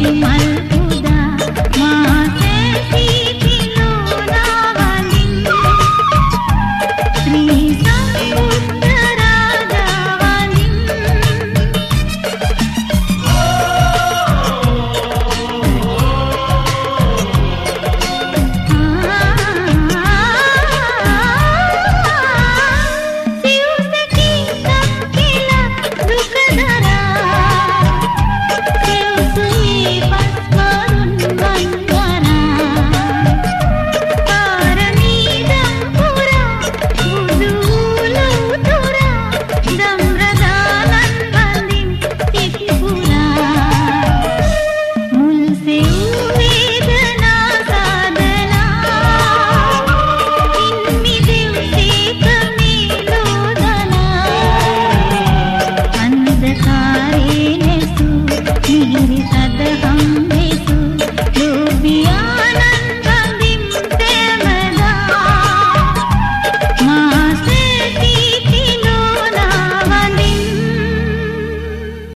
மாட்டி